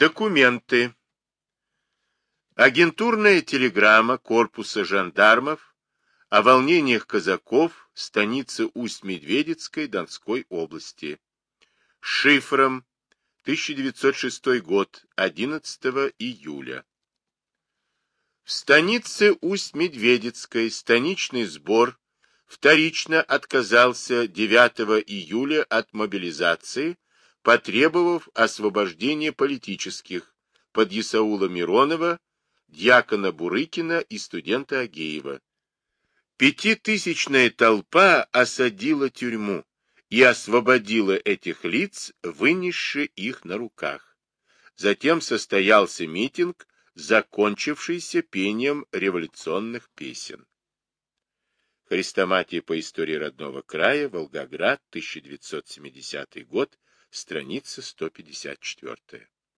Документы. Агентурная телеграмма корпуса жандармов о волнениях казаков станицы Усть-Медведицкой Донской области. Шифром 1906 год, 11 июля. В станице Усть-Медведицкой станичный сбор вторично отказался 9 июля от мобилизации, потребовав освобождения политических под Исаула Миронова, дьякона Бурыкина и студента Агеева. Пятитысячная толпа осадила тюрьму и освободила этих лиц, вынесши их на руках. Затем состоялся митинг, закончившийся пением революционных песен. Хрестоматия по истории родного края, Волгоград, 1970 год, страница 154.